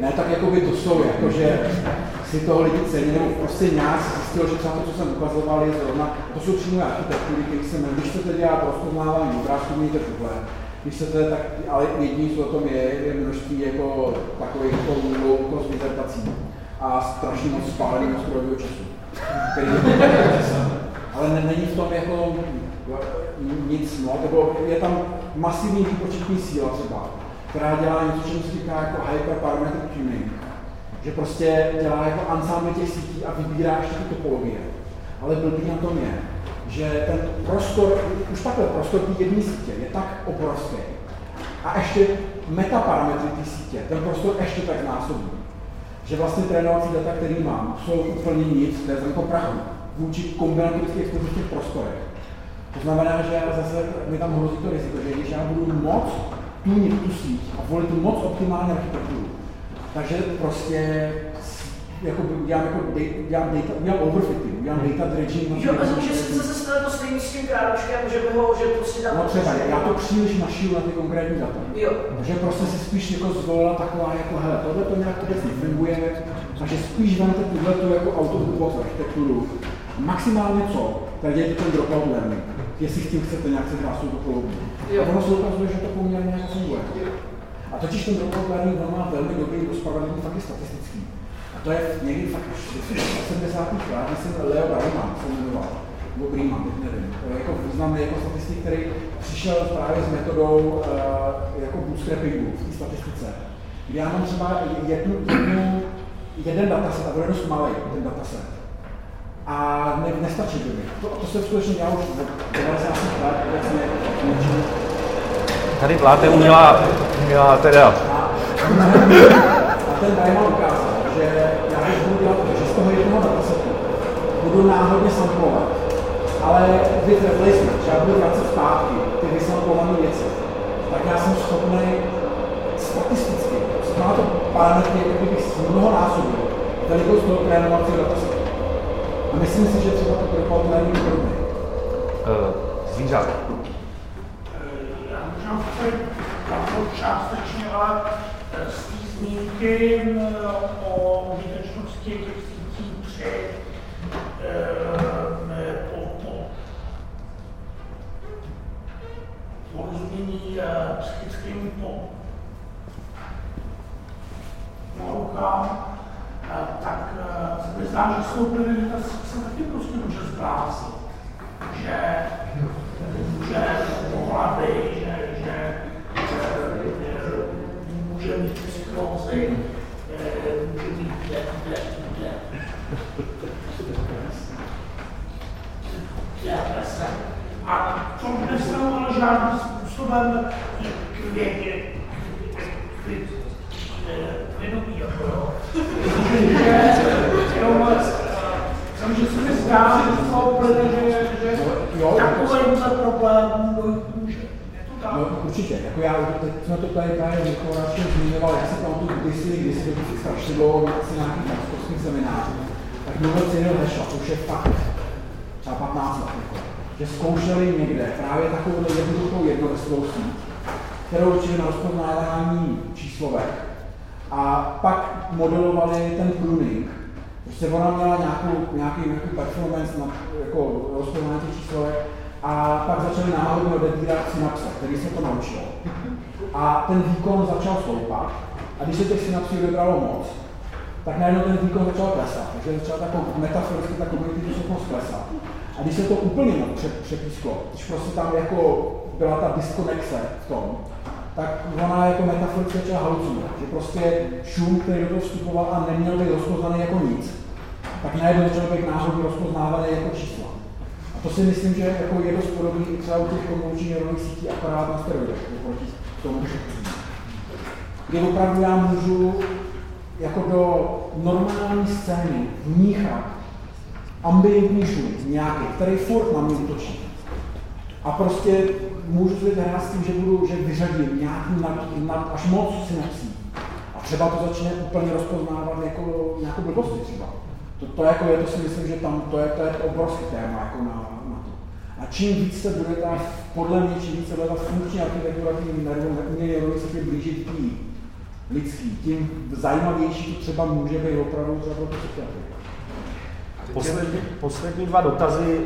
Ne, tak jako by to jsou, jakože si toho lidi cení, nebo prostě si zjistil, že třeba to, co jsem ukazoval, je zrovna, to jsou přímo architektury, které se když chcete dělat rozpoznávání obrázků, mějte tohle. Když chcete, tak, ale jediný, co o tom je, je množství jako takových jako low cost dizertací a strašně moc spáleného strojového času. Ale ne, není v tom jako nic, no, nebo je tam masivní výpočetní síla třeba, která dělá něco, čemu se říká jako hyperparametric tuning, že prostě dělá jako ansámbl těch sítí a vybírá ještě ty topologie. Ale blbý na tom je, že ten prostor, už takhle prostor té jedné sítě je tak obrovský. A ještě metaparametry té sítě, ten prostor ještě tak násobný že vlastně trénovací data, které mám, jsou úplně nic, to je jako prachu vůči kombinatorické expozici v prostorech. To znamená, že zase mi tam hrozí to riziko, že když já budu moc tunit tu síť a volit tu moc optimální architekturu, takže prostě jako udělám, jako udělám data, udělám overfitting, udělám data dredging. Jo, a že se zase stane to stejný s tím králočkem, že by ho, že prostě dám... No třeba, já to příliš našiju na ty konkrétní data. Jo. Takže prostě si spíš jako zvolila taková, jako hele, tohle to nějak vůbec nefunguje, takže spíš vemte tuhle tu jako autobus architekturu, maximálně co, tak dějte ten dropout learning, jestli s tím chcete nějak se hrát topologii. A ono se ukazuje, že to poměrně nějak funguje. A totiž ten dropout learning má velmi dobrý rozpravedlný fakt statistický to je někdy fakt už 70. let, když jsem Leo Breiman se jmenoval, nebo Breiman, teď nevím, to je jako významný jako statistik, který přišel právě s metodou uh, jako bootstrappingu v té statistice, kdy já mám třeba jednu, jednu, jeden dataset a bude dost malý ten dataset. A ne, nestačí mi. To, to se skutečně dělalo už od 90. let, obecně Tady vládne umělá, umělá teda. A, a ten Breiman ukázal, že já když budu dělat že z toho jednoho datasetu budu náhodně samplovat, ale with replacement, že já budu vracet zpátky ty vysamplované věci, tak já jsem schopný statisticky, má to parametry, jako bych mnoho násobů, velikost toho trénovacího datasetu. A myslím si, že třeba to propad není podobné. Uh, zvířat. Já možná částečně, ale z zmínky eh, o výtečnosti těch sítí při eh, po, po porozumění eh, psychickým po poruchám, tak se mi zdá, že schopný se taky prostě může zbláznit. Že může po hlavy, že, že, že může mít psychózy, může mít deprese. A to nesou ale žádným způsobem k vědomí, jako jo. Že se mi zdá, že to plyne, že, že takovýmhle problémům určitě. Jako já, teď jsme to tady právě Mikolášem zmiňoval, já se tam tu kdysi, kdysi to by strašilo asi nějaký francouzský seminář. Tak mluvil Cyril Hešla, to už je fakt třeba 15 let, jako, že zkoušeli někde právě takovou jednoduchou jednovrstvou síť, kterou určitě na rozpoznávání číslovek a pak modelovali ten pruning. Prostě ona měla nějakou, nějaký, nějaký performance na jako rozpoznání těch číslovek a pak začali náhodně odebírat synapse, který se to naučil. A ten výkon začal stoupat a když se těch synapsí odebralo moc, tak najednou ten výkon začal klesat. Takže začala takovou metaforicky ta kognitivní schopnost klesat. A když se to úplně přepísklo, když prostě tam jako byla ta diskonexe v tom, tak ona jako metaforicky začala halucinovat, že prostě šum, který do toho vstupoval a neměl být rozpoznaný jako nic, tak najednou začal být náhodně rozpoznávaný jako čísla. A to si myslím, že jako je dost podobný i třeba u těch konvolučních neuronových sítí akorát na steroidech, proti tomu Kdy opravdu já můžu jako do normální scény vníchat ambientní šum nějaký, který furt na mě. A prostě můžu si hrát s tím, že, budu, že vyřadím nějaký nad, nad, až moc synapsí. A třeba to začne úplně rozpoznávat jako nějakou blbosti třeba. To, to, jako je, to si myslím, že tam to je, to je obrovský téma jako na, na to. A čím víc se bude ta, podle mě, čím více bude ta funkční architektura tím neuronovým se tím blížit k lidský, tím zajímavější to třeba může být opravdu třeba pro psychiatry. Poslední, poslední dva dotazy.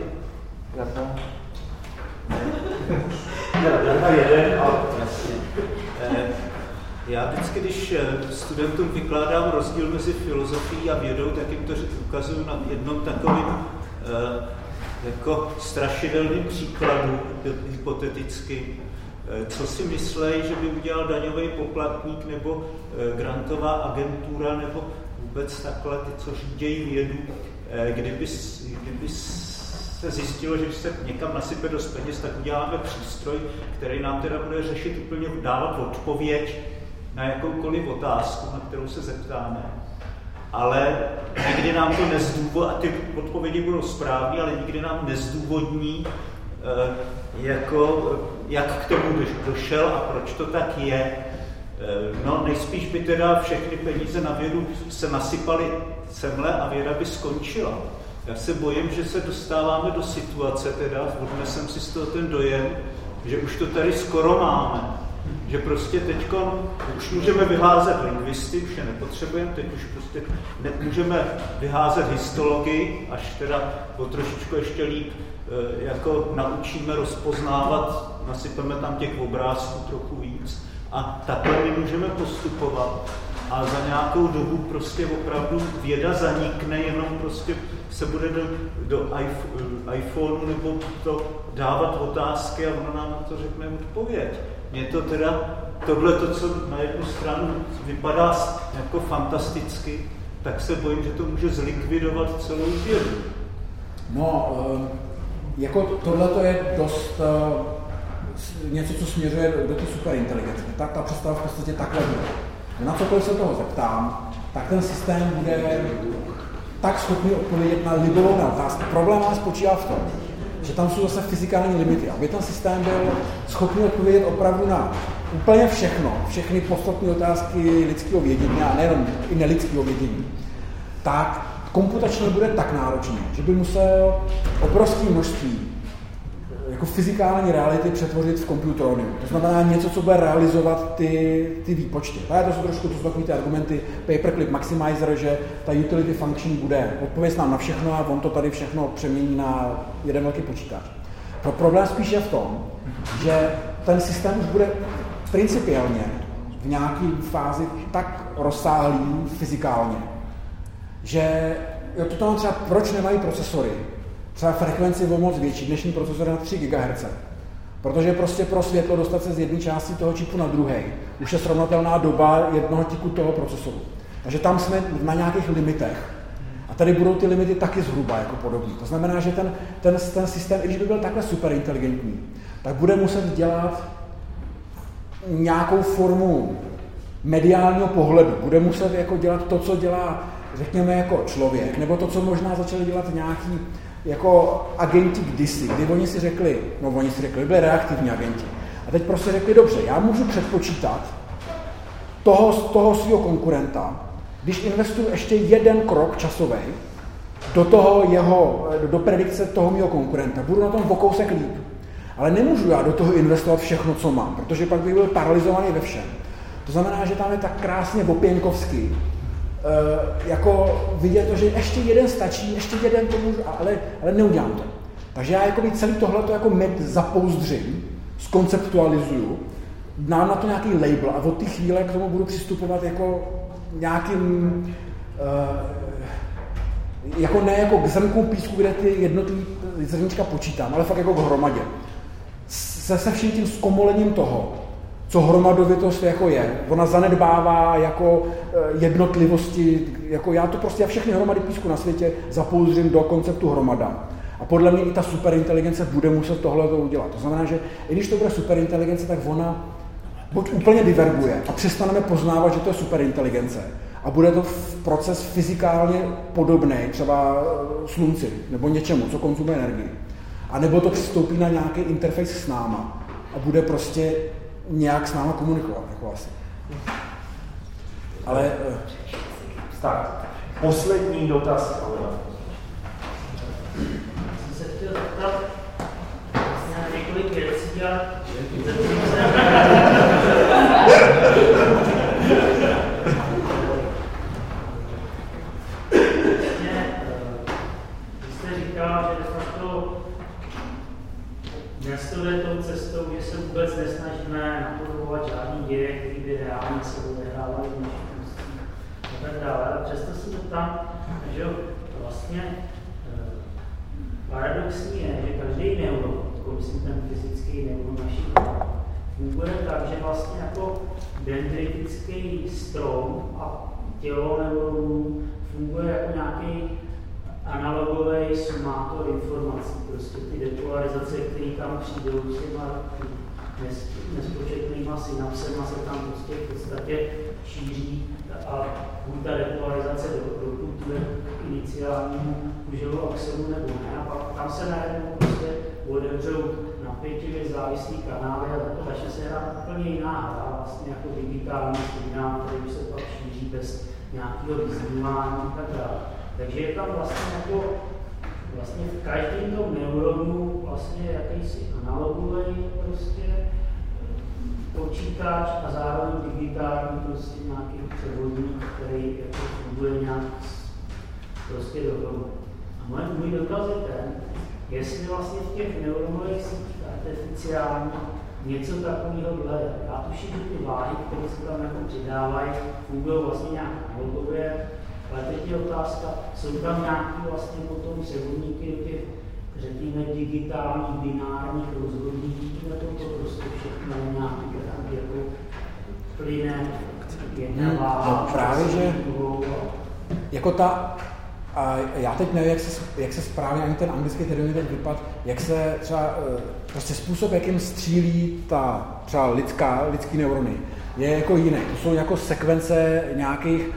Eh, já vždycky, když eh, studentům vykládám rozdíl mezi filozofií a vědou, tak jim to ukazuju na jednom takovém eh, jako strašidelným příkladu, hypoteticky, co si myslí, že by udělal daňový poplatník nebo grantová agentura nebo vůbec takhle ty, co řídějí vědu, kdyby, kdyby se zjistilo, že když se někam nasype dost peněz, tak uděláme přístroj, který nám teda bude řešit úplně, dávat odpověď na jakoukoliv otázku, na kterou se zeptáme. Ale nikdy nám to nezdůvodní, a ty odpovědi budou správné, ale nikdy nám nezdůvodní, eh, jako, jak k tomu došel a proč to tak je. Eh, no, nejspíš by teda všechny peníze na vědu se nasypaly semle a věda by skončila. Já se bojím, že se dostáváme do situace, teda odnesem si z toho ten dojem, že už to tady skoro máme. Že prostě teď už můžeme vyházet lingvisty, už je nepotřebujeme, teď už prostě můžeme vyházet histologii, až teda o trošičku ještě líp e, jako naučíme rozpoznávat, nasypeme tam těch obrázků trochu víc a takhle my můžeme postupovat a za nějakou dobu prostě opravdu věda zanikne, jenom prostě se bude do, do iPhoneu nebo to dávat otázky a ono nám to řekne odpověď. Mně to teda, tohle to, co na jednu stranu vypadá jako fantasticky, tak se bojím, že to může zlikvidovat celou vědu. No, ehm, jako tohle to je dost uh, něco, co směřuje do té superinteligence. Tak ta představa v podstatě takhle bude. Na cokoliv se toho zeptám, tak ten systém bude tak schopný odpovědět na libovolné otázky. Problém ale spočívá v tom, že tam jsou zase fyzikální limity. Aby ten systém byl schopný odpovědět opravdu na úplně všechno, všechny podstatné otázky lidského vědění a nejenom i nelidského vědění, tak komputačně bude tak náročný, že by musel obrovské množství jako fyzikální reality přetvořit v komputronium. To znamená něco, co bude realizovat ty, ty výpočty. A to jsou trošku to jsou ty argumenty paperclip maximizer, že ta utility function bude odpověď nám na všechno a on to tady všechno přemění na jeden velký počítač. Pro problém spíš je v tom, že ten systém už bude principiálně v nějaké fázi tak rozsáhlý fyzikálně, že jo, to tam třeba proč nemají procesory, třeba frekvenci o moc větší, dnešní procesor na 3 GHz. Protože prostě pro světlo dostat se z jedné části toho čipu na druhý už je srovnatelná doba jednoho tiku toho procesoru. Takže tam jsme na nějakých limitech. A tady budou ty limity taky zhruba jako podobný. To znamená, že ten, ten, ten systém, i když by byl takhle super inteligentní, tak bude muset dělat nějakou formu mediálního pohledu. Bude muset jako dělat to, co dělá, řekněme, jako člověk, nebo to, co možná začali dělat nějaký jako agenti kdysi, kdy oni si řekli, no oni si řekli, byli reaktivní agenti, A teď prostě řekli, dobře, já můžu předpočítat toho, toho svého konkurenta, když investuju ještě jeden krok časový do toho jeho, do predikce toho mého konkurenta, budu na tom o kousek líp. Ale nemůžu já do toho investovat všechno, co mám, protože pak bych byl paralizovaný ve všem. To znamená, že tam je tak krásně opěnkovsky, eh, jako vidět to, že ještě jeden stačí, ještě jeden to můžu, ale, ale neudělám to. Takže já jako celý tohle to jako med zapouzdřím, skonceptualizuju, dám na to nějaký label a od té chvíle k tomu budu přistupovat jako nějakým, uh, jako ne jako k zrnkům písku, kde ty jednotlivé zrnička počítám, ale fakt jako k hromadě. Se, se vším tím zkomolením toho, co hromadovitost jako je. Ona zanedbává jako eh, jednotlivosti, jako já to prostě, já všechny hromady písku na světě zapouzdřím do konceptu hromada. A podle mě i ta superinteligence bude muset tohle to udělat. To znamená, že i když to bude superinteligence, tak ona buď úplně diverguje a přestaneme poznávat, že to je superinteligence a bude to proces fyzikálně podobný třeba eh, slunci nebo něčemu, co konzumuje energii. A nebo to přistoupí na nějaký interface s náma a bude prostě nějak s náma komunikovat, jako asi. Ale... Eh, tak, poslední dotaz, ale chtěl zeptat vlastně na několik věcí a to jde tou cestou, že se vůbec nesnažíme napodobovat žádný děje, který by reálně se odehrávaly v našich a tak dále. A přesto se tam, že vlastně Paradoxní je, že každý neuron, jako myslím ten fyzický neuron naší funguje tak, že vlastně jako dendritický strom a tělo neuronů funguje jako nějaký analogový sumátor informací. Prostě ty depolarizace, které tam přijdou těma nespočetnýma synapsema se tam prostě v podstatě šíří a buď ta depolarizace do, do kultury iniciálnímu užilo axonu nebo ne. A pak tam se najednou prostě otevřou napětivě závislý kanály a začne se hrát úplně jiná hra, vlastně jako digitální signál, který se pak šíří bez nějakého vyznívání a tak dále. Takže je tam vlastně jako vlastně v každém tom neuronu vlastně jakýsi analogový prostě počítač a zároveň digitální prostě nějaký převodník, který jako funguje nějak prostě dohromady. A můj, můj dotaz je ten, jestli vlastně v těch neuronových sítích artificiálních něco takového je. Já tuším, že ty váhy, které se tam jako přidávají, fungují vlastně nějak analogově, ale teď je otázka, jsou tam nějaké vlastně potom převodníky do těch, řekněme, digitálních, binárních rozhodnutí, nebo to prostě všechno nějaký jako plyne, jedna hmm, váha, no, právě, že jako ta a já teď nevím, jak se, jak se správně ani ten anglický termín teď vypad, jak se třeba eh, prostě způsob, jakým střílí ta třeba lidská, lidský neurony, je jako jiný. To jsou jako sekvence nějakých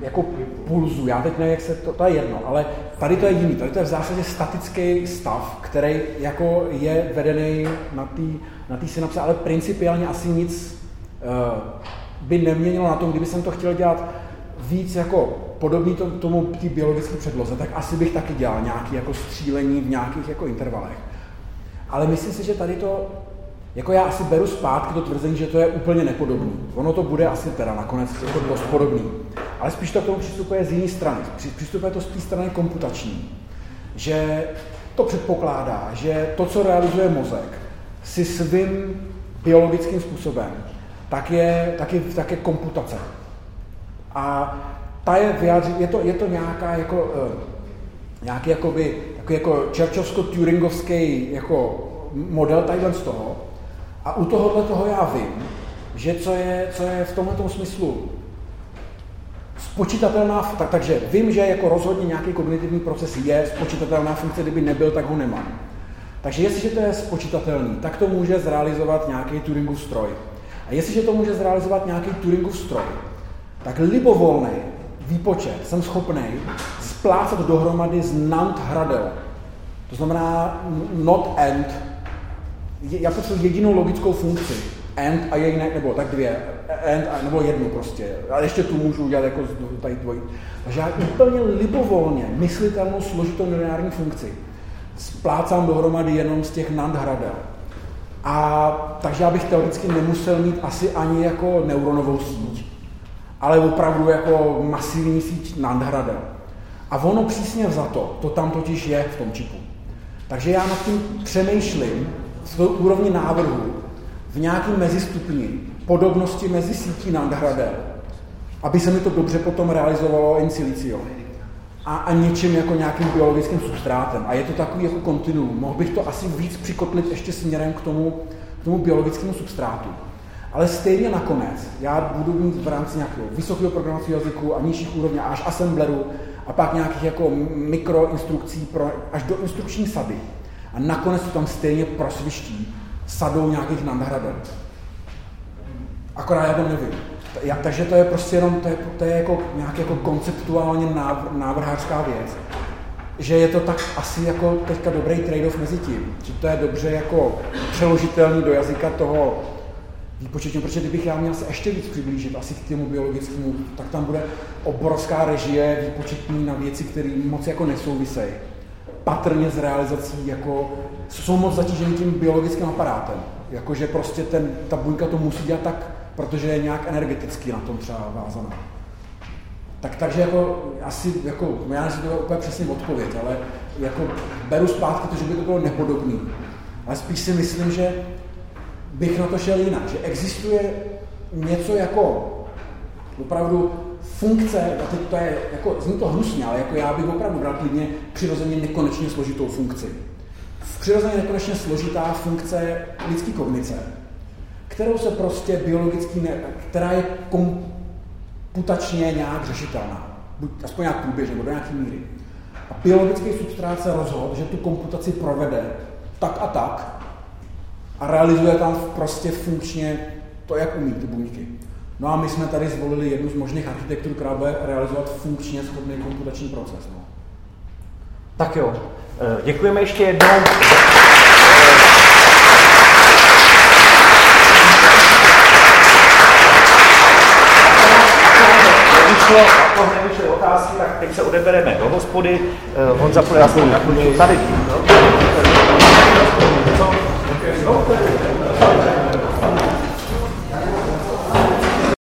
jako pulzů. Já teď nevím, jak se to, to je jedno, ale tady to je jiný. Tady to je v zásadě statický stav, který jako je vedený na té na synapse, ale principiálně asi nic uh, by neměnilo na tom, kdyby jsem to chtěl dělat víc jako podobný tomu, tomu té biologické předloze, tak asi bych taky dělal nějaké jako střílení v nějakých jako intervalech. Ale myslím si, že tady to, jako já asi beru zpátky to tvrzení, že to je úplně nepodobný. Ono to bude asi teda nakonec jako dost podobný. Ale spíš to k tomu přistupuje z jiné strany. Přistupuje to z té strany komputační. Že to předpokládá, že to, co realizuje mozek, si svým biologickým způsobem, tak je, tak je, tak je komputace. A ta je vyjádří, je to, je to nějaká jako, uh, nějaký jakoby, takový jako čerčovsko-turingovský jako model tadyhle z toho. A u tohohle toho já vím, že co je, co je v tomto smyslu spočítatelná, tak, takže vím, že jako rozhodně nějaký kognitivní proces je spočítatelná funkce, kdyby nebyl, tak ho nemám. Takže jestliže to je spočítatelný, tak to může zrealizovat nějaký Turingův stroj. A jestliže to může zrealizovat nějaký Turingův stroj, tak libovolný výpočet jsem schopný splácat dohromady z Nant Hradel. To znamená not end, já potřebuji jedinou logickou funkci, and a její ne, nebo tak dvě, and a, nebo jednu prostě, ale ještě tu můžu udělat jako tady dvojí. Takže já úplně libovolně myslitelnou složitou lineární funkci splácám dohromady jenom z těch nadhradel. A takže já bych teoreticky nemusel mít asi ani jako neuronovou síť, ale opravdu jako masivní síť nadhradel. A ono přísně za to, to tam totiž je v tom čipu. Takže já nad tím přemýšlím v úrovni návrhu v nějakém mezistupni podobnosti mezi sítí nadhradel, aby se mi to dobře potom realizovalo in silicio. A, a něčím jako nějakým biologickým substrátem. A je to takový jako kontinuum. Mohl bych to asi víc přikotlit ještě směrem k tomu, k tomu biologickému substrátu. Ale stejně nakonec já budu mít v rámci nějakého vysokého programovacího jazyku a nižších úrovně až assembleru a pak nějakých jako mikroinstrukcí pro, až do instrukční sady. A nakonec tam stejně prosviští sadou nějakých nadhradel. Akorát já to nevím. Já, takže to je prostě jenom, to je, to je jako nějak jako konceptuálně návr, návrhářská věc. Že je to tak asi jako teďka dobrý trade-off mezi tím, že to je dobře jako přeložitelný do jazyka toho výpočetně, protože kdybych já měl se ještě víc přiblížit asi k tomu biologickému, tak tam bude obrovská režie výpočetní na věci, které moc jako nesouvisejí. Patrně s realizací jako, jsou moc zatíženy tím biologickým aparátem. Jakože prostě ten, ta buňka to musí dělat tak, protože je nějak energeticky na tom třeba vázaná. Tak, takže jako asi, jako, já nevím, to úplně přesně odpověď, ale jako beru zpátky to, že by to bylo nepodobný. Ale spíš si myslím, že bych na to šel jinak, že existuje něco jako opravdu funkce, a teď to je, jako, zní to hnusně, ale jako já bych opravdu bral klidně přirozeně nekonečně složitou funkci. Přirozeně nekonečně složitá funkce lidské kognice, kterou se prostě biologicky, ne, která je komputačně nějak řešitelná. Buď aspoň nějak průběžně, nebo do nějaké míry. A biologický substrát se rozhodl, že tu komputaci provede tak a tak, a realizuje tam prostě funkčně to, jak umí ty buňky. No a my jsme tady zvolili jednu z možných architektur, která bude realizovat funkčně schodný komputační proces. No. Tak jo, eh, děkujeme ještě jednou. nevyšly otázky, tak teď se odebereme do hospody. Eh, Honza půjde na tady. No?